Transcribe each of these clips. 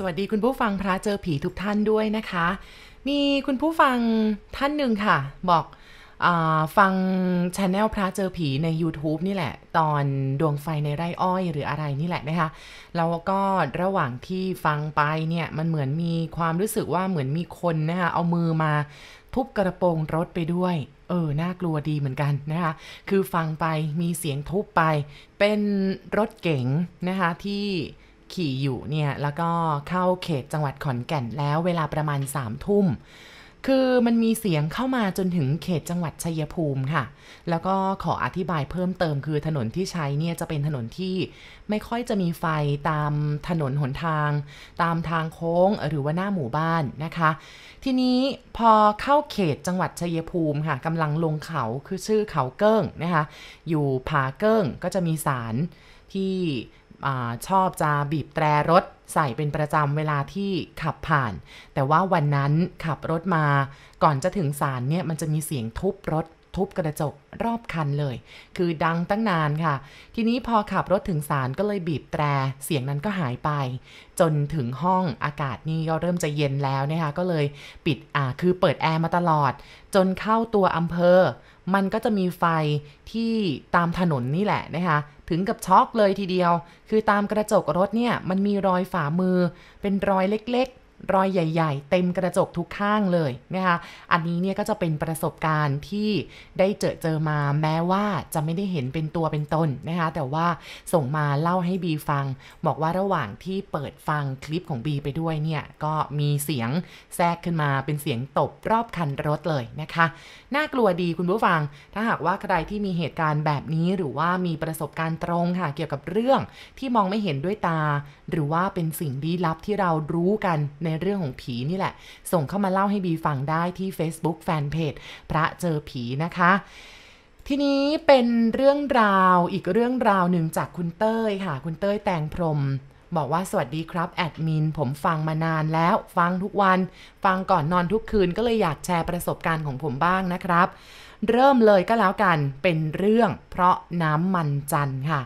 สวัสดีคุณผู้ฟังพระเจอผีทุกท่านด้วยนะคะ มีคุณผู้ฟังท่านหนึ่งค่ะ บอกอฟังช anel พระเจอผีใน YouTube นี่แหละ ตอนดวงไฟในไร่อ้อยหรืออะไรนี่แหละนะคะ แล้วก็ระหว่างที่ฟังไปเนี่ย มันเหมือนมีความรู้สึกว่าเหมือนมีคนนะคะเอามือมาทุบกระโปรงรถไปด้วย เออ น่ากลัวดีเหมือนกันนะคะ คือฟังไปมีเสียงทุบไป เป็นรถเก๋งนะคะที่ ขี่อยู่เนี่ยแล้วก็เข้าเขตจังหวัดขอนแก่นแล้วเวลาประมาณ3ามทุ่มคือมันมีเสียงเข้ามาจนถึงเขตจังหวัดชัยภูมิค่ะ แล้วก็ขออธิบายเพิ่มเติมคือถนนที่ใช้เนี่ยจะเป็นถนนที่ไม่ค่อยจะมีไฟตามถนนหนทาง ตามทางโค้งหรือว่าหน้าหมู่บ้านนะคะ ทีนี้พอเข้าเขตจังหวัดชัยภูมิค่ะกำลังลงเขาคือชื่อเขาเกิ้งนะคะ อยู่ผาเกิ้งก็จะมีสารที่ อชอบจะบีบแตรรถใส่เป็นประจำเวลาที่ขับผ่าน แต่ว่าวันนั้นขับรถมาก่อนจะถึงศาลเนี่ยมันจะมีเสียงทุบรถทุบกระจกรอบคันเลย คือดังตั้งนานค่ะ ทีนี้พอขับรถถึงศาลก็เลยบีบแตร เสียงนั้นก็หายไป จนถึงห้องอากาศนี่ก็เริ่มจะเย็นแล้วนะคะก็เลยปิดอ่าคือเปิดแอร์มาตลอด จนเข้าตัวอำเภอ มันก็จะมีไฟที่ตามถนนนี่แหละนะคะ ถึงกับช็อกเลยทีเดียว คือตามกระจกรถเนี่ยมันมีรอยฝ่ามือ เป็นรอยเล็ก รอยใหญ่ ๆ เต็มกระจกทุกข้างเลยนะคะ อันนี้เนี่ยก็จะเป็นประสบการณ์ที่ได้เจอเจอมาแม้ว่าจะไม่ได้เห็นเป็นตัวเป็นตนนะคะ แต่ว่าส่งมาเล่าให้บีฟัง บอกว่าระหว่างที่เปิดฟังคลิปของบีไปด้วยเนี่ย ก็มีเสียงแทรกขึ้นมาเป็นเสียงตบรอบคันรถเลยนะคะ น่ากลัวดีคุณผู้ฟัง ถ้าหากว่าใครที่มีเหตุการณ์แบบนี้หรือว่ามีประสบการณ์ตรงค่ะเกี่ยวกับเรื่องที่มองไม่เห็นด้วยตา หรือว่าเป็นสิ่งลี้ลับที่เรารู้กันในในเรื่องของผีนี่แหละ ส่งเข้ามาเล่าให้บีฟังได้ที่ Facebook Fanpage พระเจอผีนะคะทีนี้เป็นเรื่องราวอีกเรื่องราวหนึ่งจากคุณเต้ยค่ะ คุณเต้ยแตงพรม บอกว่าสวัสดีครับแอดมิน ผมฟังมานานแล้ว ฟังทุกวัน ฟังก่อนนอนทุกคืนก็เลยอยากแชร์ประสบการณ์ของผมบ้างนะครับ เริ่มเลยก็แล้วกันเป็นเรื่องเพราะน้ำมันจันค่ะ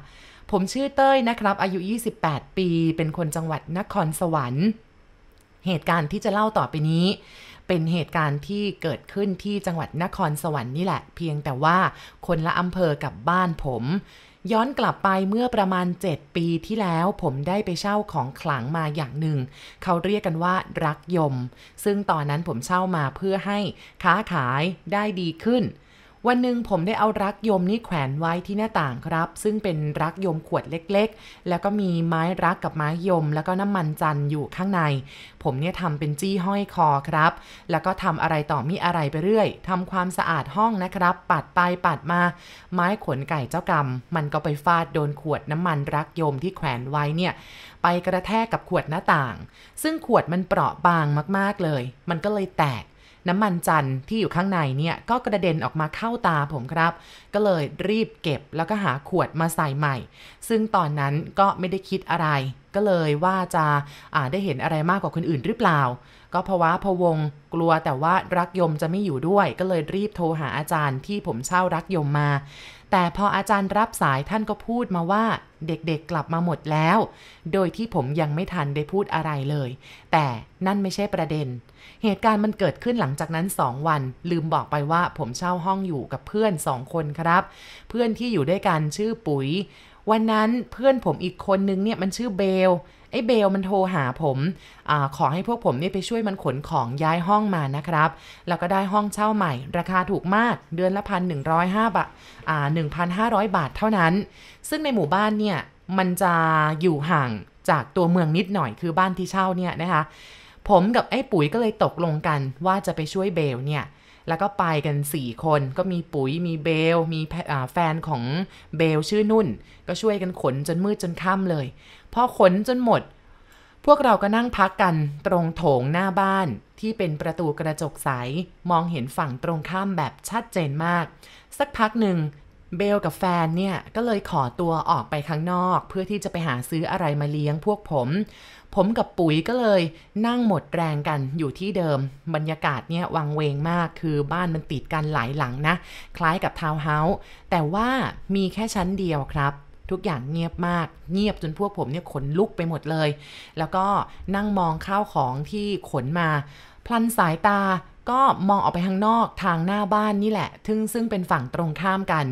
ผมชื่อเต้ยนะครับ อายุ 28 ปี เป็นคนจังหวัดนครสวรรค์ เหตุการณ์ที่จะเล่าต่อไปนี้ เป็นเหตุการณ์ที่เกิดขึ้นที่จังหวัดนครสวรรค์นี่แหละ เพียงแต่ว่าคนละอำเภอกับบ้านผม ย้อนกลับไปเมื่อประมาณ 7 ปีที่แล้วผมได้ไปเช่าของขลังมาอย่างหนึ่ง เขาเรียกกันว่ารักยม ซึ่งตอนนั้นผมเช่ามาเพื่อให้ค้าขายได้ดีขึ้น วันหนึ่งผมได้เอารักยมนี่แขวนไว้ที่หน้าต่างครับ ซึ่งเป็นรักยมขวดเล็กๆ แล้วก็มีไม้รักกับไม้ยม แล้วก็น้ำมันจันอยู่ข้างใน ผมเนี่ยทำเป็นจี้ห้อยคอครับ แล้วก็ทำอะไรต่อมีอะไรไปเรื่อยทำความสะอาดห้องนะครับ ปัดไปปัดมา ไม้ขนไก่เจ้ากรรม มันก็ไปฟาดโดนขวดน้ำมันรักยมที่แขวนไว้เนี่ยไปกระแทกกับขวดหน้าต่าง ซึ่งขวดมันเปราะบางมากๆเลย มันก็เลยแตก น้ำมันจันทร์ที่อยู่ข้างในเนี่ยก็กระเด็นออกมาเข้าตาผมครับ ก็เลยรีบเก็บแล้วก็หาขวดมาใส่ใหม่ ซึ่งตอนนั้นก็ไม่ได้คิดอะไร ก็เลยว่าจะาได้เห็นอะไรมากกว่าคนอื่นหรือเปล่า ก็ภาวะพวง กลัวแต่ว่ารักยมจะไม่อยู่ด้วย ก็เลยรีบโทรหาอาจารย์ที่ผมเช่ารักยมมา แต่พออาจารย์รับสายท่านก็พูดมาว่าเด็กๆกลับมาหมดแล้ว โดยที่ผมยังไม่ทันได้พูดอะไรเลย แต่นั่นไม่ใช่ประเด็น เหตุการณ์มันเกิดขึ้นหลังจากนั้น 2 วัน ลืมบอกไปว่าผมเช่าห้องอยู่กับเพื่อน 2 คนครับ เพื่อนที่อยู่ด้วยกันชื่อปุ๋ย วันนั้นเพื่อนผมอีกคนนึงเนี่ยมันชื่อเบลไอ้เบลมันโทรหาผมอขอให้พวกผมเนี่ยไปช่วยมันขนของย้ายห้องมานะครับ แล้วก็ได้ห้องเช่าใหม่ ราคาถูกมากเดือนละพันหนึ่งร้อยห้าบาทอ่าหนึ่งพันห้าร้อยบาทเท่านั้น ซึ่งในหมู่บ้านเนี่ยมันจะอยู่ห่างจากตัวเมืองนิดหน่อยคือบ้านที่เช่าเนี่ยนะคะ ผมกับไอ้ปุ๋ยก็เลยตกลงกันว่าจะไปช่วยเบลเนี่ย แล้วก็ไปกัน 4 คนก็มีปุ๋ยมีเบล มีแฟนของเบลชื่อนุ่น ก็ช่วยกันขนจนมืดจนค่ำเลย พอขนจนหมด พวกเราก็นั่งพักกันตรงโถงหน้าบ้านที่เป็นประตูกระจกใส มองเห็นฝั่งตรงข้ามแบบชัดเจนมาก สักพักหนึ่ง เบลกับแฟนเนี่ย ก็เลยขอตัวออกไปข้างนอก เพื่อที่จะไปหาซื้ออะไรมาเลี้ยงพวกผม ผมกับปุ๋ยก็เลยนั่งหมดแรงกันอยู่ที่เดิม บรรยากาศเนี่ยวังเวงมากคือบ้านมันติดกันหลายหลังนะ คล้ายกับทาวน์เฮาส์แต่ว่ามีแค่ชั้นเดียวครับทุกอย่างเงียบมาก เงียบจนพวกผมเนี่ยขนลุกไปหมดเลย แล้วก็นั่งมองข้าวของที่ขนมา พลันสายตาก็มองออกไปข้างนอกทางหน้าบ้านนี่แหละทึ่งซึ่งเป็นฝั่งตรงข้ามกัน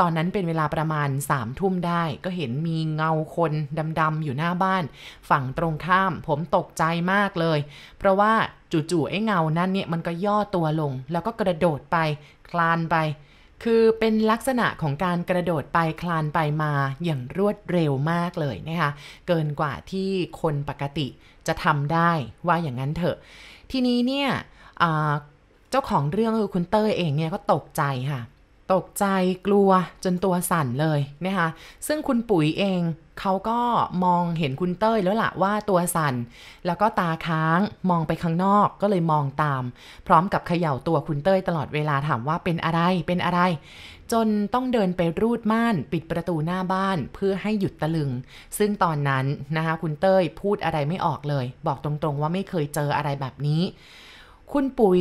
ตอนนั้นเป็นเวลาประมาณสามทุ่มได้ ก็เห็นมีเงาคนดำๆอยู่หน้าบ้าน ฝั่งตรงข้ามผมตกใจมากเลย เพราะว่าจู่ๆไอ้เงานั้นเนี่ยมันก็ย่อตัวลง แล้วก็กระโดดไปคลานไป คือเป็นลักษณะของการกระโดดไปคลานไปมาอย่างรวดเร็วมากเลยนะคะ เกินกว่าที่คนปกติจะทำได้ว่าอย่างนั้นเถอะ ทีนี้เนี่ยเจ้าของเรื่องคือคุณเต้ยเองเนี่ยก็ตกใจค่ะ ตกใจกลัวจนตัวสั่นเลยนะคะซึ่งคุณปุ๋ยเองเขาก็มองเห็นคุณเต้ยแล้วล่ะว่าตัวสั่น แล้วก็ตาค้างมองไปข้างนอกก็เลยมองตาม พร้อมกับเขย่าตัวคุณเต้ยตลอดเวลาถามว่าเป็นอะไรเป็นอะไร จนต้องเดินไปรูดม่านปิดประตูหน้าบ้านเพื่อให้หยุดตะลึง ซึ่งตอนนั้นนะคะคุณเต้ยพูดอะไรไม่ออกเลย บอกตรงๆว่าไม่เคยเจออะไรแบบนี้ คุณปุ๋ย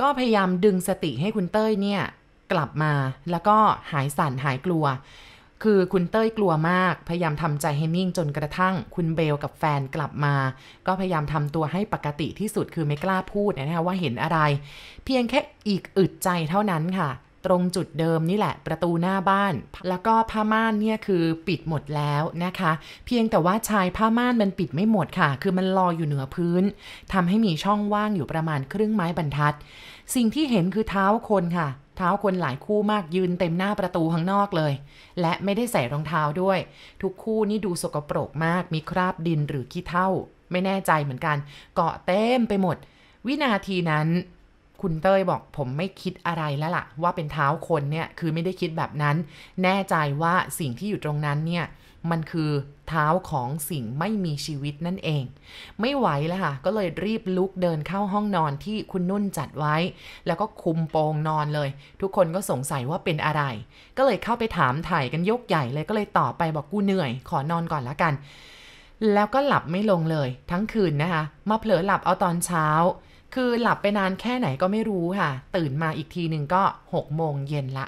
ก็พยายามดึงสติให้คุณเต้ยเนี่ยกลับมาแล้วก็หายสั่นหายกลัว คือคุณเต้ยกลัวมาก พยายามทำใจให้นิ่งจนกระทั่ง คุณเบลกับแฟนกลับมา ก็พยายามทำตัวให้ปกติที่สุดคือไม่กล้าพูดนะคะว่าเห็นอะไร เพียงแค่อีกอึดใจเท่านั้นค่ะ ตรงจุดเดิมนี่แหละ ประตูหน้าบ้าน แล้วก็ผ้าม่านเนี่ยคือปิดหมดแล้วนะคะ เพียงแต่ว่าชายผ้าม่านมันปิดไม่หมดค่ะ คือมันลอยอยู่เหนือพื้นทำให้มีช่องว่างอยู่ประมาณครึ่งไม้บรรทัด สิ่งที่เห็นคือเท้าคนค่ะ เท้าคนหลายคู่มากยืนเต็มหน้าประตูข้างนอกเลย และไม่ได้ใส่รองเท้าด้วย ทุกคู่นี่ดูสกปรกมาก มีคราบดินหรือขี้เถ้า ไม่แน่ใจเหมือนกัน เกาะเต็มไปหมด วินาทีนั้น คุณเต้ยบอกผมไม่คิดอะไรแล้วล่ะ ว่าเป็นเท้าคนเนี่ยคือไม่ได้คิดแบบนั้น แน่ใจว่าสิ่งที่อยู่ตรงนั้นเนี่ยมันคือเท้าของสิ่งไม่มีชีวิตนั่นเอง ไม่ไหวแล้วค่ะ ก็เลยรีบลุกเดินเข้าห้องนอนที่คุณนุ่นจัดไว้ แล้วก็คุมโปงนอนเลย ทุกคนก็สงสัยว่าเป็นอะไร ก็เลยเข้าไปถามถ่ายกันยกใหญ่เลยก็เลยตอบไปบอกกูเหนื่อย ขอนอนก่อนละกัน แล้วก็หลับไม่ลงเลย ทั้งคืนนะคะ มาเผลอหลับเอาตอนเช้า คือหลับไปนานแค่ไหนก็ไม่รู้ค่ะ ตื่นมาอีกทีหนึ่งก็6โมงเย็นละ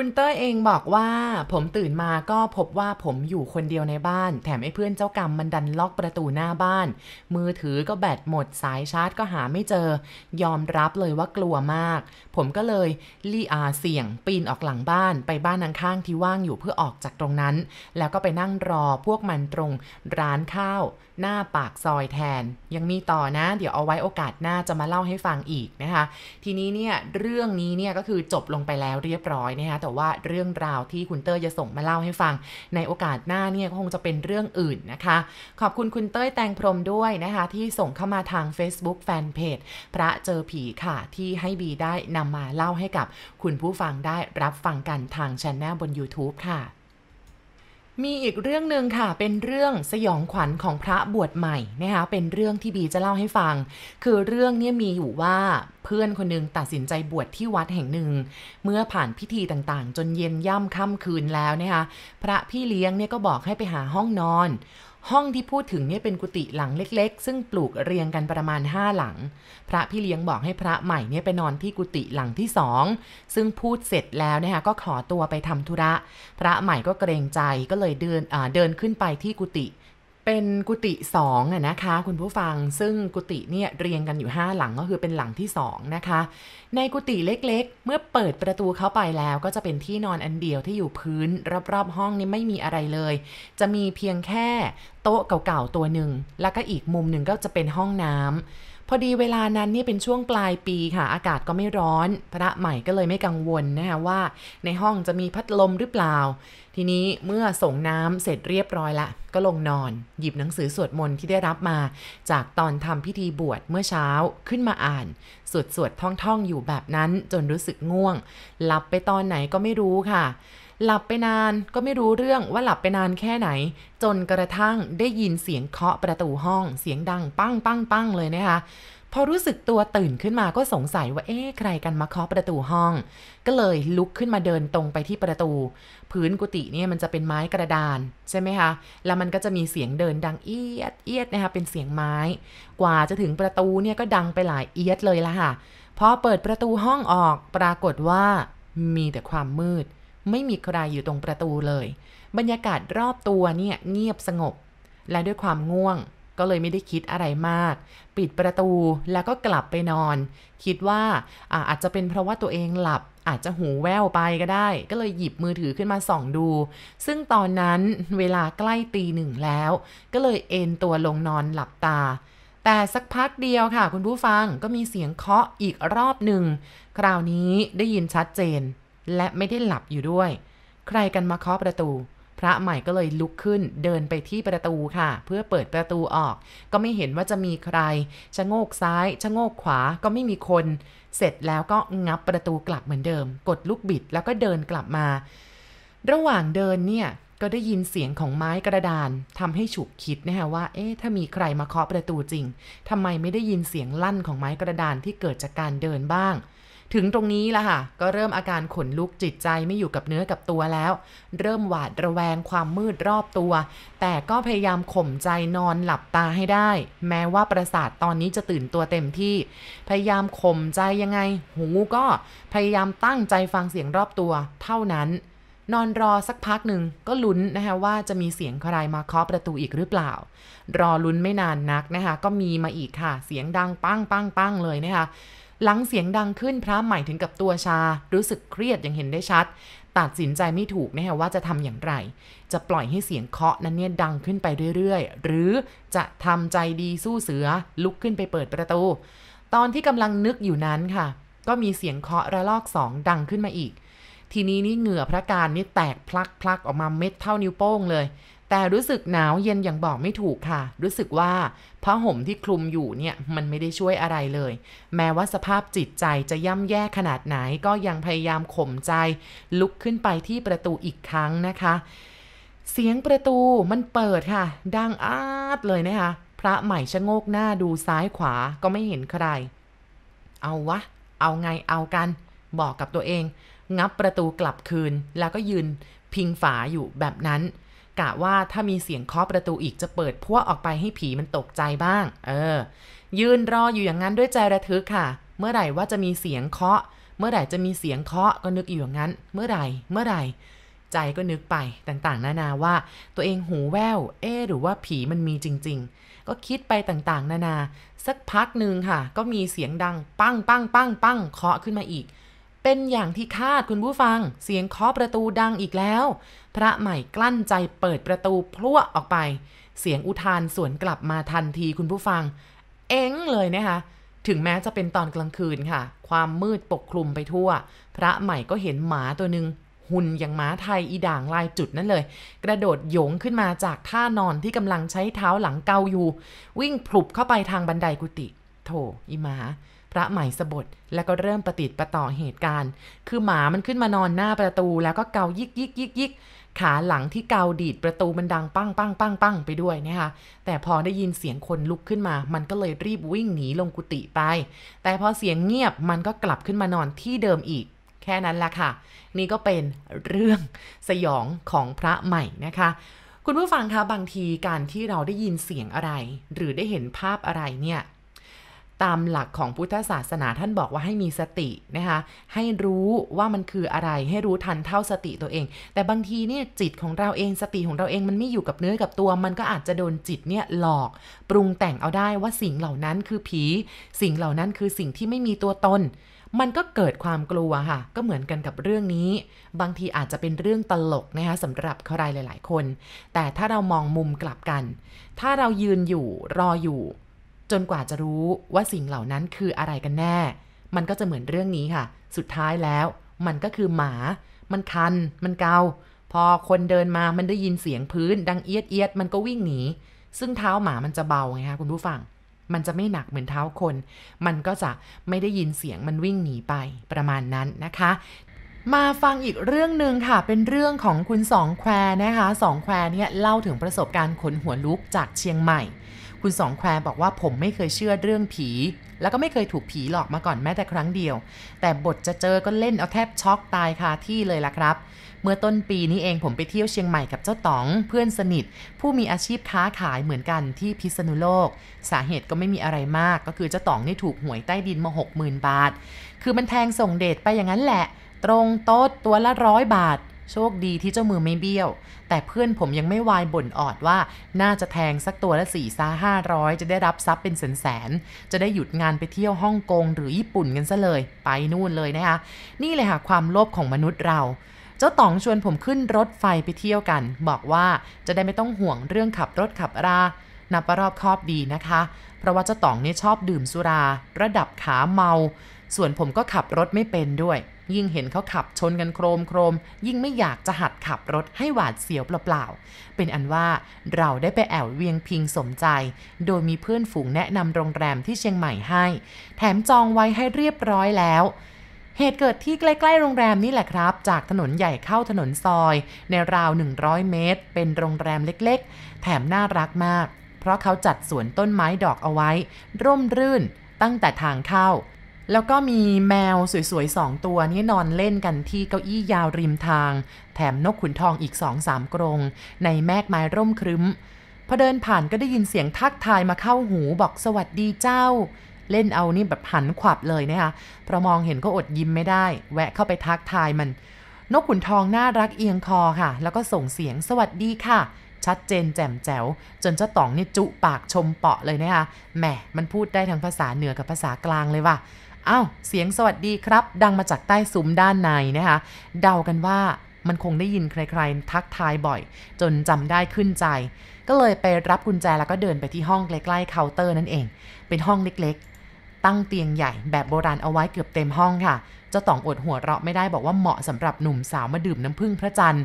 คุณเต้ยเองบอกว่าผมตื่นมาก็พบว่าผมอยู่คนเดียวในบ้าน แถมไอ้เพื่อนเจ้ากรรมมันดันล็อกประตูหน้าบ้าน มือถือก็แบตหมดสายชาร์จก็หาไม่เจอ ยอมรับเลยว่ากลัวมาก ผมก็เลยรีอาเสี่ยง ปีนออกหลังบ้านไปบ้านข้างๆที่ว่างอยู่เพื่อออกจากตรงนั้น แล้วก็ไปนั่งรอพวกมันตรงร้านข้าว หน้าปากซอยแทน ยังมีต่อนะ เดี๋ยวเอาไว้โอกาสหน้าจะมาเล่าให้ฟังอีกนะคะ ทีนี้เนี่ยเรื่องนี้เนี่ยก็คือจบลงไปแล้วเรียบร้อยนะคะแต่ว่าเรื่องราวที่คุณเต้ยจะส่งมาเล่าให้ฟัง ในโอกาสหน้าเนี่ยคงจะเป็นเรื่องอื่นนะคะ ขอบคุณคุณเต้ยแตงพรมด้วยนะคะ ที่ส่งเข้ามาทาง Facebook Fanpage พระเจอผีค่ะที่ให้บีได้นำมาเล่าให้กับคุณผู้ฟังได้รับฟังกันทางช anel บน YouTube ค่ะ มีอีกเรื่องหนึ่งค่ะ เป็นเรื่องสยองขวัญของพระบวชใหม่นะคะ เป็นเรื่องที่บีจะเล่าให้ฟัง คือเรื่องนี้มีอยู่ว่าเพื่อนคนนึงตัดสินใจบวชที่วัดแห่งหนึ่ง เมื่อผ่านพิธีต่างๆ จนเย็นย่ำค่ำคืนแล้วนะคะ พระพี่เลี้ยงเนี่ยก็บอกให้ไปหาห้องนอน ห้องที่พูดถึงเนี่ยเป็นกุฏิหลังเล็ก ๆ ซึ่งปลูกเรียงกันประมาณ 5 หลัง พระพี่เลี้ยงบอกให้พระใหม่เนี่ยไปนอนที่กุฏิหลังที่สองซึ่งพูดเสร็จแล้วนะคะก็ขอตัวไปทำธุระ พระใหม่ก็เกรงใจก็เลยเดินเดินขึ้นไปที่กุฏิ เป็นกุฏิสองอะนะคะ คุณผู้ฟังซึ่งกุฏิเนี่ยเรียงกันอยู่ 5 หลังก็คือเป็นหลังที่2นะคะ ในกุฏิเล็กๆ เมื่อเปิดประตูเข้าไปแล้ว ก็จะเป็นที่นอนอันเดียวที่อยู่พื้น รอบๆห้องนี่ไม่มีอะไรเลย จะมีเพียงแค่โต๊ะเก่าๆตัวหนึ่งแล้วก็อีกมุมหนึ่งก็จะเป็นห้องน้ำ พอดีเวลานั้นนี่เป็นช่วงปลายปีค่ะ อากาศก็ไม่ร้อน พระใหม่ก็เลยไม่กังวลนะคะว่า ในห้องจะมีพัดลมหรือเปล่า ทีนี้เมื่อส่งน้ำเสร็จเรียบร้อยละ ก็ลงนอน หยิบหนังสือสวดมนต์ที่ได้รับมา จากตอนทำพิธีบวชเมื่อเช้าขึ้นมาอ่าน สวดสวดท่องๆอยู่แบบนั้นจนรู้สึกง่วง หลับไปตอนไหนก็ไม่รู้ค่ะ หลับไปนานก็ไม่รู้เรื่องว่าหลับไปนานแค่ไหน จนกระทั่งได้ยินเสียงเคาะประตูห้อง เสียงดังปั้งปังปังเลยนะคะพอรู้สึกตัวตื่นขึ้นมาก็สงสัยว่าเอ๊ะใครกันมาเคาะประตูห้อง ก็เลยลุกขึ้นมาเดินตรงไปที่ประตู พื้นกุฏิเนี่ยมันจะเป็นไม้กระดานใช่ไหมคะ แล้วมันก็จะมีเสียงเดินดังเอียดเอียดนะคะเป็นเสียงไม้ กว่าจะถึงประตูเนี่ยก็ดังไปหลายเอียดเลยละค่ะพอเปิดประตูห้องออกปรากฏว่ามีแต่ความมืด ไม่มีใครอยู่ตรงประตูเลย บรรยากาศรอบตัวเนี่ยเงียบสงบ และด้วยความง่วงก็เลยไม่ได้คิดอะไรมาก ปิดประตูแล้วก็กลับไปนอน คิดว่าอาอาจจะเป็นเพราะว่าตัวเองหลับ อาจจะหูแว่วไปก็ได้ ก็เลยหยิบมือถือขึ้นมาส่องดู ซึ่งตอนนั้นเวลาใกล้ตีหนึ่งแล้ว ก็เลยเอนตัวลงนอนหลับตา แต่สักพักเดียวค่ะ คุณผู้ฟังก็มีเสียงเคาะอีกรอบหนึ่ง คราวนี้ได้ยินชัดเจน และไม่ได้หลับอยู่ด้วย ใครกันมาเคาะประตู พระใหม่ก็เลยลุกขึ้นเดินไปที่ประตูค่ะ เพื่อเปิดประตูออก ก็ไม่เห็นว่าจะมีใคร ชะโงกซ้าย ชะโงกขวาก็ไม่มีคน เสร็จแล้วก็งับประตูกลับเหมือนเดิม กดลูกบิดแล้วก็เดินกลับมา ระหว่างเดินเนี่ยก็ได้ยินเสียงของไม้กระดานทำให้ฉุกคิดนะคะว่า เอ๊ะ ถ้ามีใครมาเคาะประตูจริงทำไมไม่ได้ยินเสียงลั่นของไม้กระดานที่เกิดจากการเดินบ้าง ถึงตรงนี้ละค่ะ ก็เริ่มอาการขนลุกจิตใจไม่อยู่กับเนื้อกับตัวแล้ว เริ่มหวาดระแวงความมืดรอบตัว แต่ก็พยายามข่มใจนอนหลับตาให้ได้ แม้ว่าประสาทตอนนี้จะตื่นตัวเต็มที่ พยายามข่มใจยังไง หูก็พยายามตั้งใจฟังเสียงรอบตัว เท่านั้น นอนรอสักพักหนึ่งก็ลุ้นนะคะว่าจะมีเสียงใครมาเคาะประตูอีกหรือเปล่า รอลุ้นไม่นานนักนะคะก็มีมาอีกค่ะ เสียงดังปังปังปังเลยนะคะ หลังเสียงดังขึ้นพระใหม่ถึงกับตัวชา รู้สึกเครียดอย่างเห็นได้ชัด ตัดสินใจไม่ถูกนะฮะว่าจะทำอย่างไร จะปล่อยให้เสียงเคาะนั้นเนี่ยดังขึ้นไปเรื่อยๆ หรือจะทำใจดีสู้เสือลุกขึ้นไปเปิดประตู ตอนที่กำลังนึกอยู่นั้นค่ะ ก็มีเสียงเคาะระลอกสองดังขึ้นมาอีกทีนี้นี่เหงื่อพระการนี่แตกพลักพลักออกมาเม็ดเท่านิ้วโป้งเลย แต่รู้สึกหนาวเย็นอย่างบอกไม่ถูกค่ะ รู้สึกว่าผ้าห่มที่คลุมอยู่เนี่ยมันไม่ได้ช่วยอะไรเลย แม้ว่าสภาพจิตใจจะย่ำแย่ขนาดไหนก็ยังพยายามข่มใจ ลุกขึ้นไปที่ประตูอีกครั้งนะคะ เสียงประตูมันเปิดค่ะ ดังอาดเลยนะคะ พระใหม่ชะโงกหน้าดูซ้ายขวาก็ไม่เห็นใคร เอาวะ เอาไงเอากัน บอกกับตัวเอง งับประตูกลับคืนแล้วก็ยืนพิงฝาอยู่แบบนั้น กะว่าถ้ามีเสียงเคาะประตูอีกจะเปิดพวกออกไปให้ผีมันตกใจบ้าง เออ ยืนรออยู่อย่างนั้นด้วยใจระทึกค่ะ เมื่อไหร่ว่าจะมีเสียงเคาะ เมื่อไหร่จะมีเสียงเคาะก็นึกอยู่อย่างนั้น เมื่อไหร่ เมื่อไหร่ ใจก็นึกไปต่างๆ นานาว่า ตัวเองหูแว่วเอ๊หรือว่าผีมันมีจริง ๆ ก็คิดไปต่างๆ นานา สักพักหนึ่งค่ะ ก็มีเสียงดัง ปั้งปั้งปั้งปั้งเคาะขึ้นมาอีกเป็นอย่างที่คาดคุณผู้ฟัง เสียงเคาะประตูดังอีกแล้ว พระใหม่กลั้นใจเปิดประตูพลั่วออกไป เสียงอุทานสวนกลับมาทันทีคุณผู้ฟัง เอ็งเลยนะคะถึงแม้จะเป็นตอนกลางคืนค่ะ ความมืดปกคลุมไปทั่ว พระใหม่ก็เห็นหมาตัวหนึ่งหุ่นอย่างหมาไทยอีด่างลายจุดนั่นเลย กระโดดโยงขึ้นมาจากท่านอนที่กำลังใช้เท้าหลังเกาอยู่ วิ่งพลุบเข้าไปทางบันไดกุฏิโถอีหมา ระใหม่สบดแล้วก็เริ่มประติดประต่อเหตุการณ์ คือหมามันขึ้นมานอนหน้าประตูแล้วก็เกายิกยิกยิกยิกขาหลังที่เกาดีดประตูมันดังปั้งปั้งปั้งปั้งไปด้วยนะคะแต่พอได้ยินเสียงคนลุกขึ้นมา มันก็เลยรีบวิ่งหนีลงกุฏิไป แต่พอเสียงเงียบมันก็กลับขึ้นมานอนที่เดิมอีก แค่นั้นแหละค่ะ นี่ก็เป็นเรื่องสยองของพระใหม่นะคะคุณผู้ฟังคะบางทีการที่เราได้ยินเสียงอะไร หรือได้เห็นภาพอะไรเนี่ย ตามหลักของพุทธศาสนาท่านบอกว่าให้มีสตินะคะให้รู้ว่ามันคืออะไรให้รู้ทันเท่าสติตัวเอง แต่บางทีเนี่ยจิตของเราเองสติของเราเองมันไม่อยู่กับเนื้อกับตัว มันก็อาจจะโดนจิตเนี่ยหลอก ปรุงแต่งเอาได้ว่าสิ่งเหล่านั้นคือผี สิ่งเหล่านั้นคือสิ่งที่ไม่มีตัวตนมันก็เกิดความกลัวค่ะ ก็เหมือนกันกับเรื่องนี้ บางทีอาจจะเป็นเรื่องตลกนะคะสำหรับใครหลาย ๆ คน แต่ถ้าเรามองมุมกลับกัน ถ้าเรายืนอยู่รออยู่ จนกว่าจะรู้ว่าสิ่งเหล่านั้นคืออะไรกันแน่ มันก็จะเหมือนเรื่องนี้ค่ะ สุดท้ายแล้ว มันก็คือหมา มันคัน มันเกา พอคนเดินมา มันได้ยินเสียงพื้น ดังเอียดเอียด มันก็วิ่งหนี ซึ่งเท้าหมามันจะเบาไงคะคุณผู้ฟัง มันจะไม่หนักเหมือนเท้าคน มันก็จะไม่ได้ยินเสียงมันวิ่งหนีไปประมาณนั้นนะคะ มาฟังอีกเรื่องหนึ่งค่ะ เป็นเรื่องของคุณสองแควนะคะ สองแควเนี่ยเล่าถึงประสบการณ์ขนหัวลุกจากเชียงใหม่ คุณสองแควบอกว่าผมไม่เคยเชื่อเรื่องผี แล้วก็ไม่เคยถูกผีหลอกมาก่อนแม้แต่ครั้งเดียว แต่บทจะเจอก็เล่นเอาแทบช็อกตายคาที่เลยล่ะครับ เมื่อต้นปีนี้เองผมไปเที่ยวเชียงใหม่กับเจ้าต๋อง เพื่อนสนิท ผู้มีอาชีพค้าขายเหมือนกันที่พิษณุโลก สาเหตุก็ไม่มีอะไรมาก ก็คือเจ้าต๋องนี่ถูกหวยใต้ดินมา60,000 บาท คือมันแทงส่งเดชไปอย่างนั้นแหละ ตรงโต๊ดตัวละร้อยบาทโชคดีที่เจ้ามือไม่เบี้ยว แต่เพื่อนผมยังไม่วายบ่นออดว่า น่าจะแทงสักตัวละสี่ซ่าห้าร้อยจะได้รับทรัพย์เป็นแสนแสนจะได้หยุดงานไปเที่ยวฮ่องกงหรือญี่ปุ่นกันซะเลย ไปนู่นเลยนะคะ นี่เลยค่ะความโลภของมนุษย์เราเจ้าต๋องชวนผมขึ้นรถไฟไปเที่ยวกัน บอกว่าจะได้ไม่ต้องห่วงเรื่องขับรถขับรา นับประรอบครอบดีนะคะ เพราะว่าเจ้าต๋องเนี่ยชอบดื่มสุรา ระดับขาเมา ส่วนผมก็ขับรถไม่เป็นด้วย ยิ่งเห็นเขาขับชนกันโครมโครม ยิ่งไม่อยากจะหัดขับรถให้หวาดเสียวเปล่าๆ เป็นอันว่าเราได้ไปแอวเวียงพิงสมใจ โดยมีเพื่อนฝูงแนะนำโรงแรมที่เชียงใหม่ให้ แถมจองไว้ให้เรียบร้อยแล้วเหตุเกิดที่ใกล้ ๆ โรงแรมนี่แหละครับ จากถนนใหญ่เข้าถนนซอย ในราว 100 เมตร เป็นโรงแรมเล็กๆ แถมน่ารักมาก เพราะเขาจัดสวนต้นไม้ดอกเอาไว้ ร่มรื่นตั้งแต่ทางเข้า แล้วก็มีแมวสวยๆสองตัวนี้นอนเล่นกันที่เก้าอี้ยาวริมทาง แถมนกขุนทองอีกสองสามกรง ในแมกไม้ร่มครึ้มพอเดินผ่านก็ได้ยินเสียงทักทายมาเข้าหูบอกสวัสดีเจ้า เล่นเอานี่แบบหันขวับเลยนะคะพระมองเห็นก็อดยิ้มไม่ได้ แวะเข้าไปทักทายมัน นกขุนทองน่ารักเอียงคอค่ะ แล้วก็ส่งเสียงสวัสดีค่ะชัดเจนแจ่มแจ๋ว จนเจ้าต๋องนี่จุปากชมเปาะเลยนะคะแหมมันพูดได้ทั้งภาษาเหนือกับภาษากลางเลยว่ะ อ้าวเสียงสวัสดีครับ ดังมาจากใต้ซุ้มด้านในนะคะ เดากันว่ามันคงได้ยินใครๆ ทักทายบ่อย จนจำได้ขึ้นใจ ก็เลยไปรับกุญแจแล้วก็เดินไปที่ห้องใกล้ๆเคาน์เตอร์นั่นเอง เป็นห้องเล็กๆ ตั้งเตียงใหญ่แบบโบราณเอาไว้เกือบเต็มห้องค่ะ เจ้าต่องอดหัวเราะไม่ได้บอกว่าเหมาะสำหรับหนุ่มสาวมาดื่มน้ำผึ้งพระจันทร์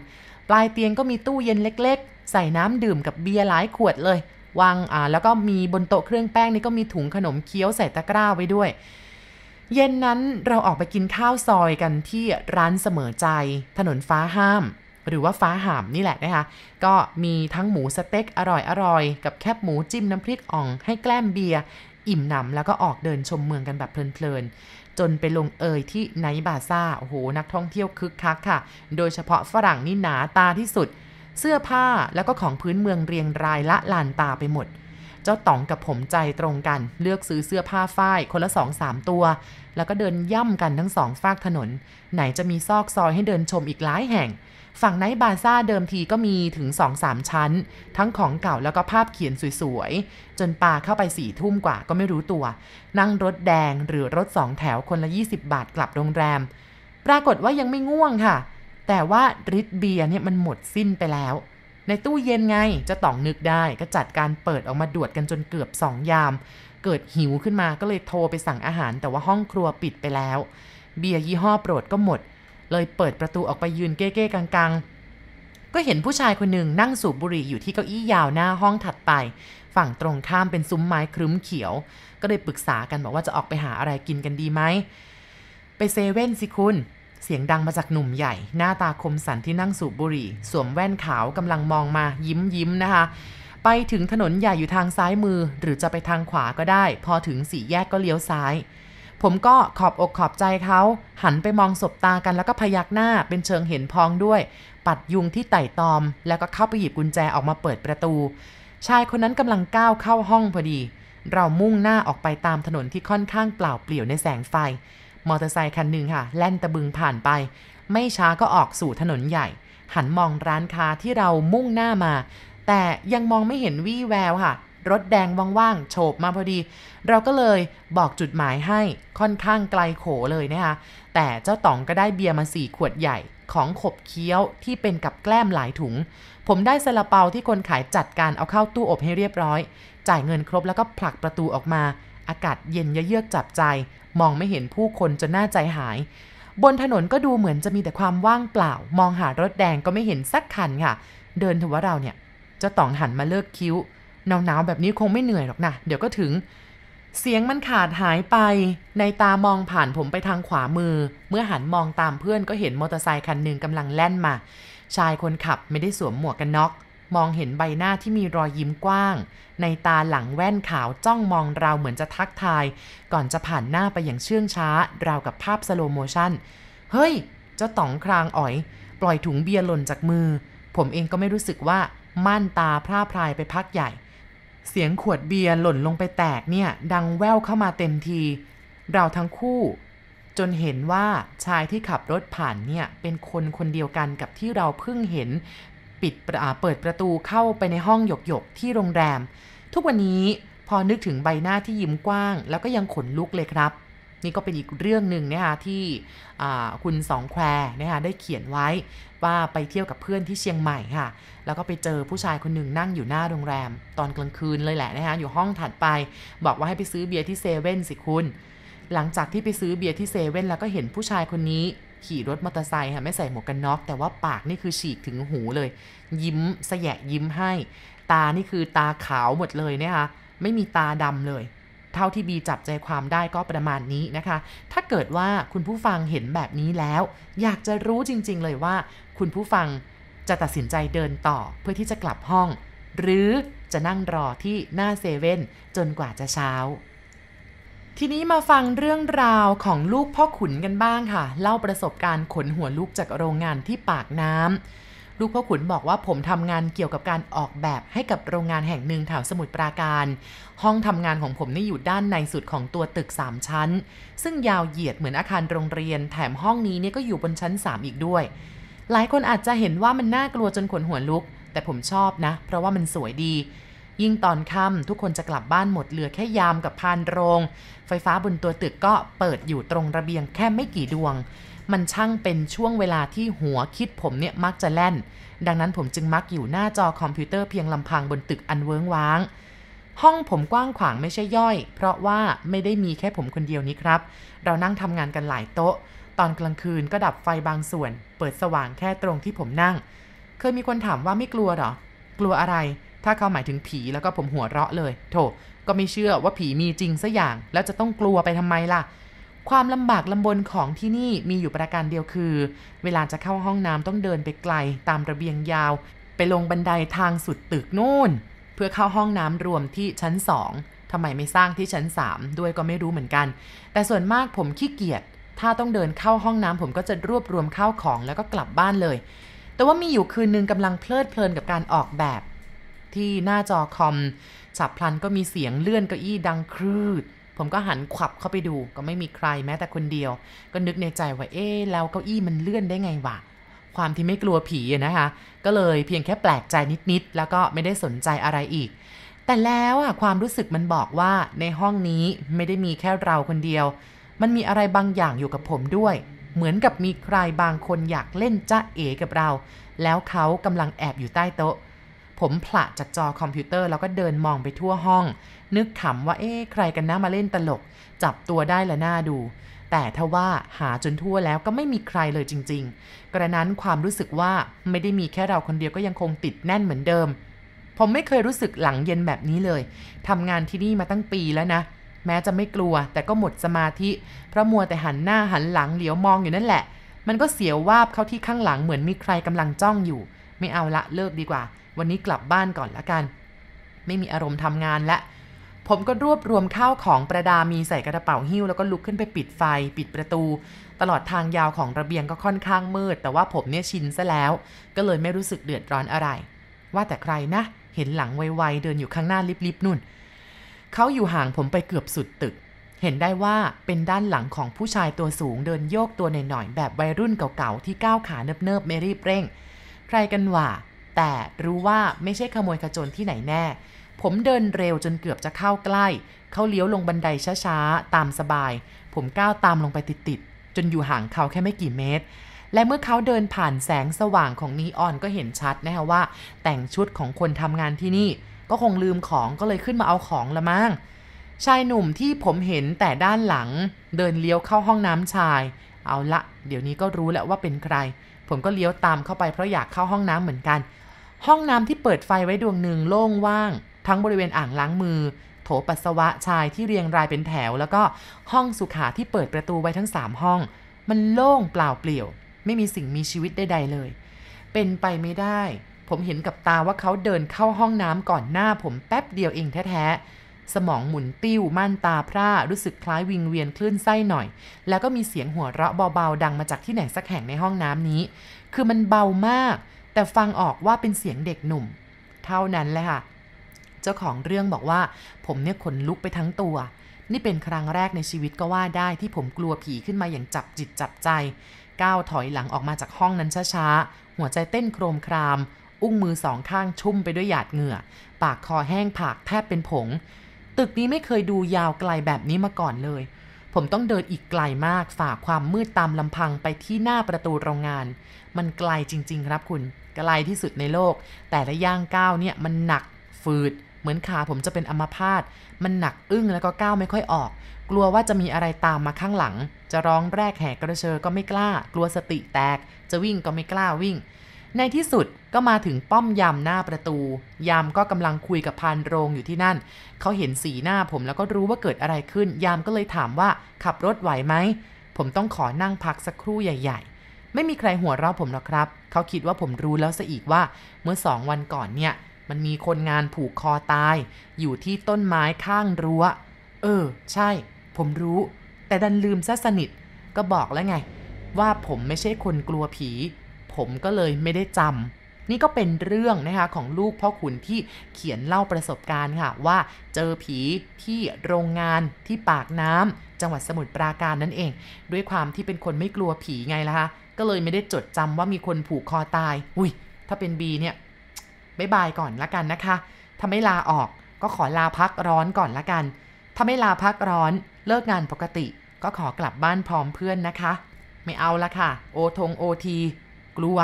ปลายเตียงก็มีตู้เย็นเล็กๆ ใส่น้ำดื่มกับเบียร์หลายขวดเลยวางอ่าแล้วก็มีบนโต๊ะเครื่องแป้งนี่ก็มีถุงขนมเคี้ยวใส่ตะกร้าไว้ด้วย เย็นนั้นเราออกไปกินข้าวซอยกันที่ร้านเสมอใจ ถนนฟ้าห้าม หรือว่าฟ้าหามนี่แหละนะคะ ก็มีทั้งหมูสะเต๊ะอร่อยๆกับแคบหมูจิ้มน้ำพริกอ่องให้แกล้มเบียร์อิ่มหนำแล้วก็ออกเดินชมเมืองกันแบบเพลินๆ จนไปลงเอยที่ Night Bazaar โอ้โห นักท่องเที่ยวคึกคักค่ะ โดยเฉพาะฝรั่งนี่หนาตาที่สุด เสื้อผ้าแล้วก็ของพื้นเมืองเรียงรายละลานตาไปหมด เจ้าต๋องกับผมใจตรงกัน เลือกซื้อเสื้อผ้าฝ้ายคนละสองสามตัว แล้วก็เดินย่ำกันทั้งสองฝากถนน ไหนจะมีซอกซอยให้เดินชมอีกหลายแห่ง ฝั่งไนบาซ่าเดิมทีก็มีถึง2-3ชั้น ทั้งของเก่าแล้วก็ภาพเขียนสวยๆ จนปาเข้าไปสี่ทุ่มกว่าก็ไม่รู้ตัว นั่งรถแดงหรือรถสองแถวคนละ 20 บาทกลับโรงแรม ปรากฏว่ายังไม่ง่วงค่ะ แต่ว่าริดเบียร์เนี่ยมันหมดสิ้นไปแล้ว ในตู้เย็นไงจะต้องนึกได้ก็จัดการเปิดออกมาดวดกันจนเกือบสองยาม เกิดหิวขึ้นมาก็เลยโทรไปสั่งอาหารแต่ว่าห้องครัวปิดไปแล้ว เบียร์ยี่ห้อโปรดก็หมด เลยเปิดประตูออกไปยืนเก้ๆกังๆ ก็เห็นผู้ชายคนหนึ่งนั่งสูบบุหรี่อยู่ที่เก้าอี้ยาวหน้าห้องถัดไป ฝั่งตรงข้ามเป็นซุ้มไม้ครึ้มเขียว ก็เลยปรึกษากันบอกว่าจะออกไปหาอะไรกินกันดีไหมไปเซเว่นสิคุณ เสียงดังมาจากหนุ่มใหญ่ หน้าตาคมสันที่นั่งสูบบุหรี่ สวมแว่นขาวกำลังมองมายิ้มยิ้มนะคะ ไปถึงถนนใหญ่อยู่ทางซ้ายมือ หรือจะไปทางขวาก็ได้ พอถึงสี่แยกก็เลี้ยวซ้าย ผมก็ขอบอกขอบใจเขา หันไปมองสบตากันแล้วก็พยักหน้าเป็นเชิงเห็นพ้องด้วย ปัดยุงที่ไต่ตอม แล้วก็เข้าไปหยิบกุญแจออกมาเปิดประตู ชายคนนั้นกำลังก้าวเข้าห้องพอดี เรามุ่งหน้าออกไปตามถนนที่ค่อนข้างเปล่าเปลี่ยวในแสงไฟ มอเตอร์ไซค์คันหนึ่งค่ะ แล่นตะบึงผ่านไป ไม่ช้าก็ออกสู่ถนนใหญ่ หันมองร้านค้าที่เรามุ่งหน้ามา แต่ยังมองไม่เห็นวี่แววค่ะ รถแดงว่างๆโฉบมาพอดี เราก็เลยบอกจุดหมายให้ค่อนข้างไกลโขเลยนะคะแต่เจ้าต๋องก็ได้เบียร์มาสี่ขวดใหญ่ของขบเคี้ยวที่เป็นกับแกล้มหลายถุง ผมได้ซาลาเปาที่คนขายจัดการเอาเข้าตู้อบให้เรียบร้อย จ่ายเงินครบแล้วก็ผลักประตูออกมา อากาศเย็นเยือกจับใจ มองไม่เห็นผู้คนจนน่าใจหาย บนถนนก็ดูเหมือนจะมีแต่ความว่างเปล่า มองหารถแดงก็ไม่เห็นสักคันค่ะ เดินถือว่าเราเนี่ยเจ้าต่องหันมาเลิกคิ้วหนาวๆแบบนี้คงไม่เหนื่อยหรอกนะเดี๋ยวก็ถึง เสียงมันขาดหายไป ในตามองผ่านผมไปทางขวามือ เมื่อหันมองตามเพื่อนก็เห็นมอเตอร์ไซค์คันหนึ่งกำลังแล่นมา ชายคนขับไม่ได้สวมหมวกกันน็อก มองเห็นใบหน้าที่มีรอยยิ้มกว้าง ในตาหลังแว่นขาวจ้องมองเราเหมือนจะทักทาย ก่อนจะผ่านหน้าไปอย่างเชื่องช้า ราวกับภาพ slow motion เฮ้ย เจ้าต๋องครางอ๋อย ปล่อยถุงเบียร์หล่นจากมือ ผมเองก็ไม่รู้สึกว่าม่านตาพร่าพรายไปพักใหญ่ เสียงขวดเบียร์หล่นลงไปแตกเนี่ย ดังแว่วเข้ามาเต็มที เราทั้งคู่ จนเห็นว่าชายที่ขับรถผ่านเนี่ย เป็นคนคนเดียวกันกับที่เราเพิ่งเห็น ปิดเปิดประตูเข้าไปในห้องหยกหยกที่โรงแรม ทุกวันนี้พอนึกถึงใบหน้าที่ยิ้มกว้าง แล้วก็ยังขนลุกเลยครับ นี่ก็เป็นอีกเรื่องหนึ่งนะคะที่คุณสองแควนะคะได้เขียนไว้ว่าไปเที่ยวกับเพื่อนที่เชียงใหม่ค่ะ แล้วก็ไปเจอผู้ชายคนหนึ่งนั่งอยู่หน้าโรงแรม ตอนกลางคืนเลยแหละนะคะอยู่ห้องถัดไป บอกว่าให้ไปซื้อเบียร์ที่เซเว่นสิคุณหลังจากที่ไปซื้อเบียร์ที่เซเว่นแล้วก็เห็นผู้ชายคนนี้ ขี่รถมอเตอร์ไซค์ค่ะไม่ใส่หมวกกันน็อก แต่ว่าปากนี่คือฉีกถึงหูเลย ยิ้มสแยะยิ้มให้ ตานี่คือตาขาวหมดเลยนะคะไม่มีตาดำเลย เท่าที่บีจับใจความได้ก็ประมาณนี้นะคะ ถ้าเกิดว่าคุณผู้ฟังเห็นแบบนี้แล้ว อยากจะรู้จริง ๆ เลยว่า คุณผู้ฟังจะตัดสินใจเดินต่อเพื่อที่จะกลับห้อง หรือจะนั่งรอที่หน้าเซเว่นจนกว่าจะเช้า ทีนี้มาฟังเรื่องราวของลูกพ่อขุนกันบ้างค่ะ เล่าประสบการณ์ขนหัวลูกจากโรงงานที่ปากน้ำลูกพ่อขุนบอกว่าผมทำงานเกี่ยวกับการออกแบบให้กับโรงงานแห่งหนึ่งแถวสมุทรปราการ ห้องทำงานของผมนี่อยู่ด้านในสุดของตัวตึก 3 ชั้น ซึ่งยาวเหยียดเหมือนอาคารโรงเรียน แถมห้องนี้เนี่ยก็อยู่บนชั้น 3 อีกด้วย หลายคนอาจจะเห็นว่ามันน่ากลัวจนขนหัวลุก แต่ผมชอบนะ เพราะว่ามันสวยดี ยิ่งตอนค่ำทุกคนจะกลับบ้านหมดเหลือแค่ยามกับพานโรง ไฟฟ้าบนตัวตึกก็เปิดอยู่ตรงระเบียงแค่ไม่กี่ดวง มันช่างเป็นช่วงเวลาที่หัวคิดผมเนี่ยมักจะแล่น ดังนั้นผมจึงมักอยู่หน้าจอคอมพิวเตอร์เพียงลำพังบนตึกอันเวิ้งว้าง ห้องผมกว้างขวางไม่ใช่ย่อย เพราะว่าไม่ได้มีแค่ผมคนเดียวนี้ครับ เรานั่งทำงานกันหลายโต๊ะ ตอนกลางคืนก็ดับไฟบางส่วน เปิดสว่างแค่ตรงที่ผมนั่ง เคยมีคนถามว่าไม่กลัวหรอ กลัวอะไร ถ้าเขาหมายถึงผีแล้วก็ผมหัวเราะเลย โถก็ไม่เชื่อว่าผีมีจริงซะอย่าง แล้วจะต้องกลัวไปทำไมล่ะ ความลำบากลำบนของที่นี่มีอยู่ประการเดียวคือ เวลาจะเข้าห้องน้ำต้องเดินไปไกลตามระเบียงยาว ไปลงบันไดทางสุดตึกนู่น เพื่อเข้าห้องน้ำรวมที่ชั้นสองทำไมไม่สร้างที่ชั้น 3 ด้วยก็ไม่รู้เหมือนกัน แต่ส่วนมากผมขี้เกียจ ถ้าต้องเดินเข้าห้องน้ำผมก็จะรวบรวมข้าวของแล้วก็กลับบ้านเลย แต่ว่ามีอยู่คืนนึงกำลังเพลิดเพลินกับการออกแบบ ที่หน้าจอคอมฉับพลันก็มีเสียงเลื่อนเก้าอี้ดังครืด ผมก็หันขวับเข้าไปดูก็ไม่มีใครแม้แต่คนเดียว ก็นึกในใจว่าเอ๊แล้วเก้าอี้มันเลื่อนได้ไงวะความที่ไม่กลัวผีนะคะ ก็เลยเพียงแค่แปลกใจนิดๆ แล้วก็ไม่ได้สนใจอะไรอีก แต่แล้วอะความรู้สึกมันบอกว่าในห้องนี้ไม่ได้มีแค่เราคนเดียว มันมีอะไรบางอย่างอยู่กับผมด้วย เหมือนกับมีใครบางคนอยากเล่นจ้าเอกับเรา แล้วเขากำลังแอบอยู่ใต้โต๊ะ ผมผละจากจอคอมพิวเตอร์แล้วก็เดินมองไปทั่วห้อง นึกขำว่าเอ๊ะใครกันนะมาเล่นตลก จับตัวได้ละหน่าดู แต่ถ้าว่าหาจนทั่วแล้วก็ไม่มีใครเลยจริง ๆ กระนั้นความรู้สึกว่าไม่ได้มีแค่เราคนเดียวก็ยังคงติดแน่นเหมือนเดิม ผมไม่เคยรู้สึกหลังเย็นแบบนี้เลยทำงานที่นี่มาตั้งปีแล้วนะ แม้จะไม่กลัว แต่ก็หมดสมาธิเพราะมัวแต่หันหน้าหันหลังเหลียวมองอยู่นั่นแหละ มันก็เสียววาบเข้าที่ข้างหลังเหมือนมีใครกำลังจ้องอยู่ ไม่เอาละเลิกดีกว่า วันนี้กลับบ้านก่อนละกัน ไม่มีอารมณ์ทำงานและ ผมก็รวบรวมข้าวของประดามีใส่กระเป๋าหิ้วแล้วก็ลุกขึ้นไปปิดไฟ ปิดประตู ตลอดทางยาวของระเบียงก็ค่อนข้างมืด แต่ว่าผมเนี่ยชินซะแล้ว ก็เลยไม่รู้สึกเดือดร้อนอะไร ว่าแต่ใครนะ เห็นหลังไวๆเดินอยู่ข้างหน้าลิบๆนุ่นเขาอยู่ห่างผมไปเกือบสุดตึก เห็นได้ว่าเป็นด้านหลังของผู้ชายตัวสูงเดินโยกตัวหน่อยๆแบบวัยรุ่นเก่าๆที่ก้าวขาเนิบๆไม่รีบเร่ง ใครกันว่า แต่รู้ว่าไม่ใช่ขโมยขจรที่ไหนแน่ ผมเดินเร็วจนเกือบจะเข้าใกล้ เขาเลี้ยวลงบันไดช้าๆ ตามสบาย ผมก้าวตามลงไปติดๆ จนอยู่ห่างเขาแค่ไม่กี่เมตร และเมื่อเขาเดินผ่านแสงสว่างของนีออนก็เห็นชัดนะคะว่า แต่งชุดของคนทำงานที่นี่ ก็คงลืมของก็เลยขึ้นมาเอาของละมั้ง ชายหนุ่มที่ผมเห็นแต่ด้านหลัง เดินเลี้ยวเข้าห้องน้ำชาย เอาละ เดี๋ยวนี้ก็รู้แล้วว่าเป็นใคร ผมก็เลี้ยวตามเข้าไปเพราะอยากเข้าห้องน้ำเหมือนกัน ห้องน้ำที่เปิดไฟไว้ดวงหนึ่งโล่งว่าง ทั้งบริเวณอ่างล้างมือ โถปัสสาวะชายที่เรียงรายเป็นแถว แล้วก็ห้องสุขาที่เปิดประตูไว้ทั้งสามห้อง มันโล่งเปล่าเปลี่ยว ไม่มีสิ่งมีชีวิตใดๆเลย เป็นไปไม่ได้ ผมเห็นกับตาว่าเขาเดินเข้าห้องน้ำก่อนหน้าผมแป๊บเดียวเองแท้ๆสมองหมุนติ้วม่านตาพร่ารู้สึกคล้ายวิงเวียนคลื่นไส้หน่อย แล้วก็มีเสียงหัวเราะเบาๆดังมาจากที่ไหนสักแห่งในห้องน้ำนี้ คือมันเบามาก แต่ฟังออกว่าเป็นเสียงเด็กหนุ่ม เท่านั้นแหละค่ะ เจ้าของเรื่องบอกว่า ผมเนี่ยขนลุกไปทั้งตัว นี่เป็นครั้งแรกในชีวิตก็ว่าได้ที่ผมกลัวผีขึ้นมาอย่างจับจิตจับใจ ก้าวถอยหลังออกมาจากห้องนั้นช้าๆ หัวใจเต้นโครมคราม อุ้งมือสองข้างชุ่มไปด้วยหยาดเหงื่อ ปากคอแห้งผากแทบเป็นผง ตึกนี้ไม่เคยดูยาวไกลแบบนี้มาก่อนเลยผมต้องเดินอีกไกลมากฝ่าความมืดตามลำพังไปที่หน้าประตูโรงงาน มันไกลจริง ๆ ครับคุณ ไกลที่สุดในโลก แต่ละย่างก้าวเนี่ยมันหนักฝืด เหมือนขาผมจะเป็นอัมพาตมันหนักอึ้งแล้วก็ก้าวไม่ค่อยออก กลัวว่าจะมีอะไรตามมาข้างหลัง จะร้องแรกแหกกระเชอก็ไม่กล้า กลัวสติแตก จะวิ่งก็ไม่กล้าวิ่ง ในที่สุดก็มาถึงป้อมยามหน้าประตู ยามก็กำลังคุยกับพานโรงอยู่ที่นั่น เขาเห็นสีหน้าผมแล้วก็รู้ว่าเกิดอะไรขึ้น ยามก็เลยถามว่าขับรถไหวไหมผมต้องขอนั่งพักสักครู่ใหญ่ ๆ ไม่มีใครหัวเราะผมหรอกครับ เขาคิดว่าผมรู้แล้วซะอีกว่า เมื่อสองวันก่อนเนี่ย มันมีคนงานผูกคอตาย อยู่ที่ต้นไม้ข้างรั้ว เออ ใช่ ผมรู้ แต่ดันลืมซะสนิท ก็บอกแล้วไง ว่าผมไม่ใช่คนกลัวผี ผมก็เลยไม่ได้จำนี่ก็เป็นเรื่องนะคะของลูกพ่อขุนที่เขียนเล่าประสบการณ์ค่ะ ว่าเจอผีที่โรงงานที่ปากน้ำจังหวัดสมุทรปราการนั่นเอง ด้วยความที่เป็นคนไม่กลัวผีไงล่ะคะ ก็เลยไม่ได้จดจำว่ามีคนผูกคอตาย อุ้ย ถ้าเป็นบีเนี่ยบายบายก่อนละกันนะคะ ถ้าไม่ลาออกก็ขอลาพักร้อนก่อนละกัน ถ้าไม่ลาพักร้อนเลิกงานปกติ ก็ขอกลับบ้านพร้อมเพื่อนนะคะ ไม่เอาละค่ะ โอทงโอที กลัว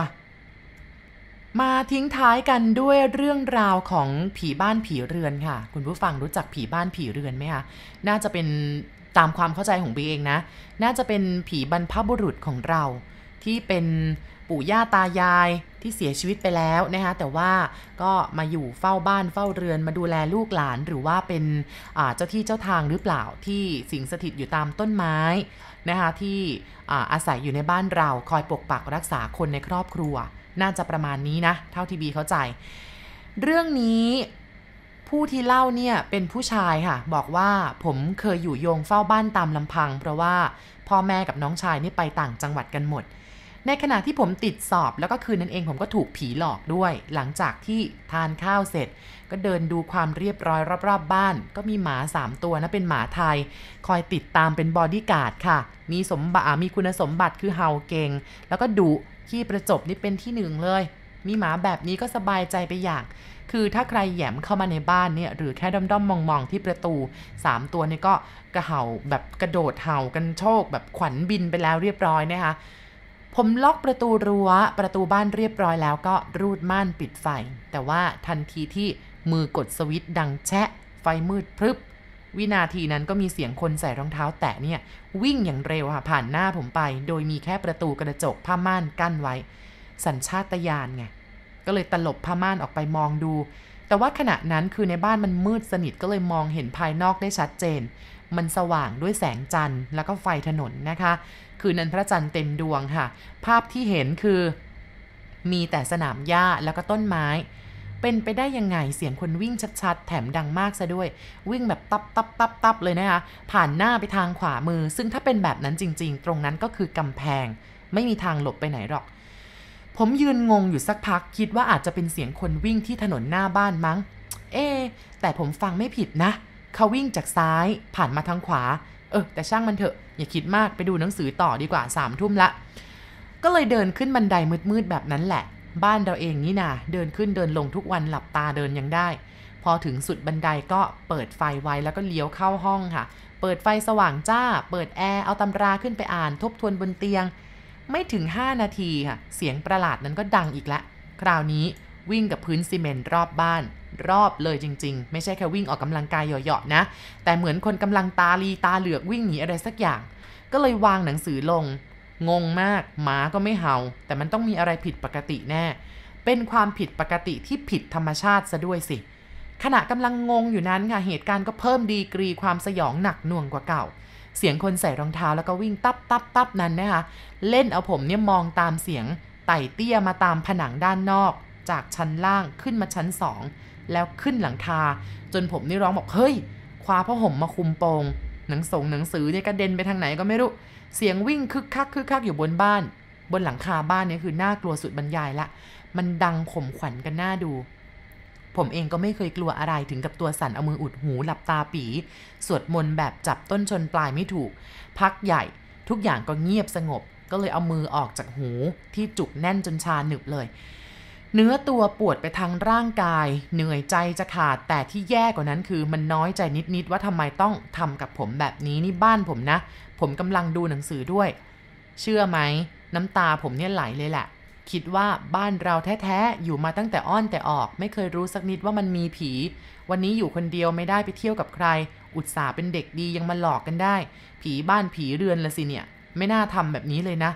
มาทิ้งท้ายกันด้วยเรื่องราวของผีบ้านผีเรือนค่ะ คุณผู้ฟังรู้จักผีบ้านผีเรือนไหมคะ น่าจะเป็นตามความเข้าใจของบีเองนะ น่าจะเป็นผีบรรพบุรุษของเรา ที่เป็นปู่ย่าตายายที่เสียชีวิตไปแล้วนะคะแต่ว่าก็มาอยู่เฝ้าบ้านเฝ้าเรือนมาดูแลลูกหลานหรือว่าเป็นเจ้าที่เจ้าทางหรือเปล่าที่สิงสถิตอยู่ตามต้นไม้นะคะที่อาอาศัยอยู่ในบ้านเราคอยปกปักรักษาคนในครอบครัว น่าจะประมาณนี้นะ เท่าที่บีเข้าใจ เรื่องนี้ผู้ที่เล่าเนี่ยเป็นผู้ชายค่ะ บอกว่าผมเคยอยู่โยงเฝ้าบ้านตามลำพัง เพราะว่าพ่อแม่กับน้องชายนี่ไปต่างจังหวัดกันหมด ในขณะที่ผมติดสอบแล้วก็คืนนั้นเองผมก็ถูกผีหลอกด้วย หลังจากที่ทานข้าวเสร็จ ก็เดินดูความเรียบร้อยรอบๆบบ้าน ก็มีหมา 3 ตัวนะเป็นหมาไทย คอยติดตามเป็นบอดี้การ์ดค่ะ มีสมบัติมีคุณสมบัติคือเห่าเก่ง แล้วก็ดุขี้ประจบนี่เป็นที่หนึ่งเลย มีหมาแบบนี้ก็สบายใจไปอย่างคือถ้าใครแหยมเข้ามาในบ้านเนี่ยหรือแค่ด้อมๆมองๆที่ประตู 3 ตัวนี่ก็กระเห่าแบบกระโดดเห่ากันโชคแบบขวัญบินไปแล้วเรียบร้อยนะคะ ผมล็อกประตูรัว้ว ประตูบ้านเรียบร้อยแล้วก็รูดม่านปิดไฟ แต่ว่าทันทีที่มือกดสวิตช์ดังแชะ ไฟมืดพรึบ วินาทีนั้นก็มีเสียงคนใส่รองเท้าแตะเนี่ย วิ่งอย่างเร็วค่ะผ่านหน้าผมไป โดยมีแค่ประตูกระจกผ้าม่านกั้นไว้ สัญชาตญาณไง ก็เลยตลบผ้าม่านออกไปมองดู แต่ว่าขณะนั้นคือในบ้านมันมืดสนิทก็เลยมองเห็นภายนอกได้ชัดเจน มันสว่างด้วยแสงจันทร์แล้วก็ไฟถนนนะคะ คืนนั้นพระจันทร์เต็มดวงค่ะ ภาพที่เห็นคือมีแต่สนามหญ้าแล้วก็ต้นไม้ เป็นไปได้ยังไงเสียงคนวิ่งชัดๆ แถมดังมากซะด้วย วิ่งแบบตับตับตับตับเลยนะคะ ผ่านหน้าไปทางขวามือ ซึ่งถ้าเป็นแบบนั้นจริง ๆ ตรงนั้นก็คือกำแพง ไม่มีทางหลบไปไหนหรอก ผมยืนงงอยู่สักพัก คิดว่าอาจจะเป็นเสียงคนวิ่งที่ถนนหน้าบ้านมั้ง เอ๊แต่ผมฟังไม่ผิดนะ เขาวิ่งจากซ้ายผ่านมาทางขวา เออแต่ช่างมันเถอะ อย่าคิดมากไปดูหนังสือต่อดีกว่าสามทุ่มละ ก็เลยเดินขึ้นบันไดมืดๆแบบนั้นแหละ บ้านเราเองนี่นาเดินขึ้นเดินลงทุกวันหลับตาเดินยังได้ พอถึงสุดบันไดก็เปิดไฟไว้แล้วก็เลี้ยวเข้าห้องค่ะ เปิดไฟสว่างจ้า เปิดแอร์เอาตำราขึ้นไปอ่าน ทบทวนบนเตียง ไม่ถึง 5 นาทีค่ะ เสียงประหลาดนั้นก็ดังอีกแล้วคราวนี้วิ่งกับพื้นซีเมนต์รอบบ้าน รอบเลยจริง ๆ ไม่ใช่แค่วิ่งออกกำลังกายเหยาะๆนะ แต่เหมือนคนกำลังตาลีตาเหลือกวิ่งหนีอะไรสักอย่าง ก็เลยวางหนังสือลง งงมากหมาก็ไม่เห่า แต่มันต้องมีอะไรผิดปกติแน่ เป็นความผิดปกติที่ผิดธรรมชาติซะด้วยสิ ขณะกำลังงงอยู่นั้นค่ะเหตุการณ์ก็เพิ่มดีกรีความสยองหนักหน่วงกว่าเก่าเสียงคนใส่รองเท้าแล้วก็วิ่งตับตับตับนั้นนะคะ เล่นเอาผมเนี่ยมองตามเสียงไต่เตี้ยมาตามผนังด้านนอก จากชั้นล่างขึ้นมาชั้นสอง แล้วขึ้นหลังคา จนผมนี่ร้องบอกเฮ้ย คว้าผ้าห่มมาคุมโปง หนังสงหนังสือเนี่ยกระเด็นไปทางไหนก็ไม่รู้ เสียงวิ่งคึกคักคึกคักอยู่บนบ้าน บนหลังคาบ้านเนี่ยคือน่ากลัวสุดบรรยายละ มันดังข่มขวัญกันหน้าดู ผมเองก็ไม่เคยกลัวอะไรถึงกับตัวสั่นเอามืออุดหูหลับตาปี สวดมนต์แบบจับต้นชนปลายไม่ถูก พักใหญ่ ทุกอย่างก็เงียบสงบ ก็เลยเอามือออกจากหูที่จุกแน่นจนชาหนึบเลย เนื้อตัวปวดไปทางร่างกาย เหนื่อยใจจะขาดแต่ที่แย่กว่านั้นคือมันน้อยใจนิดๆว่าทำไมต้องทำกับผมแบบนี้นี่บ้านผมนะ ผมกำลังดูหนังสือด้วย เชื่อไหมน้ำตาผมเนี่ยไหลเลยแหละ คิดว่าบ้านเราแท้ๆอยู่มาตั้งแต่อ้อนแต่ออก ไม่เคยรู้สักนิดว่ามันมีผี วันนี้อยู่คนเดียวไม่ได้ไปเที่ยวกับใคร อุตส่าห์เป็นเด็กดียังมาหลอกกันได้ ผีบ้านผีเรือนละสิเนี่ย ไม่น่าทำแบบนี้เลยนะ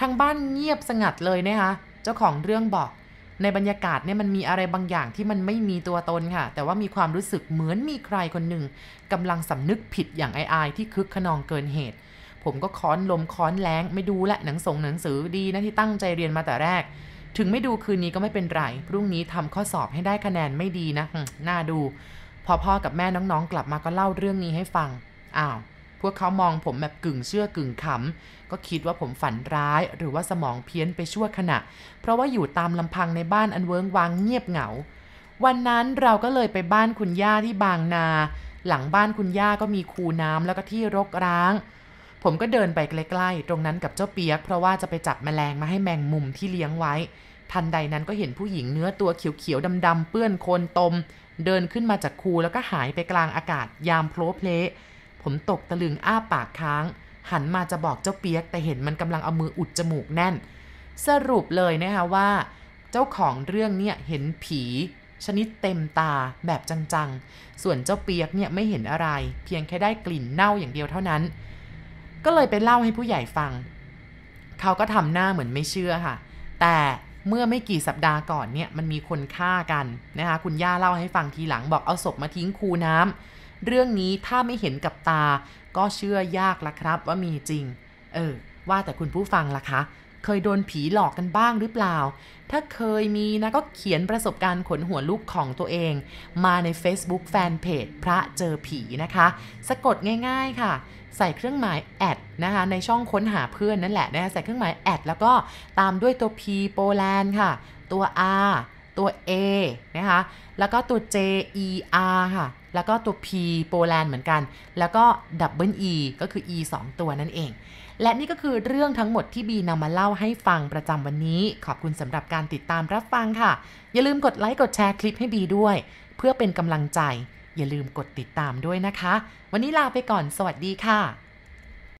ทางบ้านเงียบสงัดเลยนะคะเจ้าของเรื่องบอก ในบรรยากาศเนี่ยมันมีอะไรบางอย่างที่มันไม่มีตัวตนค่ะ แต่ว่ามีความรู้สึกเหมือนมีใครคนหนึ่งกำลังสำนึกผิดอย่างไอายที่คึกขนองเกินเหตุ ผมก็ค้อนลมค้อนแรงไม่ดูละหนังส่งหนังสือดีนะที่ตั้งใจเรียนมาแต่แรก ถึงไม่ดูคืนนี้ก็ไม่เป็นไร พรุ่งนี้ทำข้อสอบให้ได้คะแนนไม่ดีนะน่าดู พอพ่อกับแม่น้องๆกลับมาก็เล่าเรื่องนี้ให้ฟังอ้าว พวกเขามองผมแบบกึ่งเชื่อกึ่งขำ ก็คิดว่าผมฝันร้ายหรือว่าสมองเพี้ยนไปชั่วขณะ เพราะว่าอยู่ตามลำพังในบ้านอันเวิงวางเงียบเหงา วันนั้นเราก็เลยไปบ้านคุณย่าที่บางนา หลังบ้านคุณย่าก็มีคูน้ำแล้วก็ที่รกร้าง ผมก็เดินไปใกล้ๆ ตรงนั้นกับเจ้าเปียก เพราะว่าจะไปจับแมลงมาให้แมงมุมที่เลี้ยงไว้ ทันใดนั้นก็เห็นผู้หญิงเนื้อตัวเขียวๆดำๆเปื้อนโคลนตม เดินขึ้นมาจากคูแล้วก็หายไปกลางอากาศยามโพลเพล ผมตกตะลึงอ้าปากค้าง หันมาจะบอกเจ้าเปียก แต่เห็นมันกำลังเอามืออุดจมูกแน่น สรุปเลยนะคะว่า เจ้าของเรื่องเนี่ยเห็นผีชนิดเต็มตาแบบจังๆ ส่วนเจ้าเปียกเนี่ยไม่เห็นอะไร เพียงแค่ได้กลิ่นเน่าอย่างเดียวเท่านั้น ก็เลยไปเล่าให้ผู้ใหญ่ฟัง เขาก็ทำหน้าเหมือนไม่เชื่อค่ะ แต่เมื่อไม่กี่สัปดาห์ก่อนเนี่ยมันมีคนฆ่ากันนะคะคุณย่าเล่าให้ฟังทีหลังบอกเอาศพมาทิ้งคูน้ำ เรื่องนี้ถ้าไม่เห็นกับตา ก็เชื่อยากละครับว่ามีจริง เออ ว่าแต่คุณผู้ฟังล่ะคะ เคยโดนผีหลอกกันบ้างหรือเปล่า ถ้าเคยมีนะก็เขียนประสบการณ์ขนหัวลุกของตัวเอง มาใน Facebook Fanpage พระเจอผีนะคะ สะกดง่าย ๆค่ะใส่เครื่องหมายแอดนะคะในช่องค้นหาเพื่อนนั่นแหละนะคะใส่เครื่องหมายแอดแล้วก็ตามด้วยตัว P โปแลนด์ค่ะ ตัว R ตัว A นะคะ แล้วก็ตัว J E R ค่ะ แล้วก็ตัว P โปแลนด์เหมือนกัน แล้วก็ Double E ก็คือ E 2 ตัวนั่นเอง และนี่ก็คือเรื่องทั้งหมดที่บีนำมาเล่าให้ฟังประจำวันนี้ ขอบคุณสำหรับการติดตามรับฟังค่ะ อย่าลืมกดไลค์กดแชร์คลิปให้บีด้วย เพื่อเป็นกำลังใจ อย่าลืมกดติดตามด้วยนะคะ วันนี้ลาไปก่อน สวัสดีค่ะ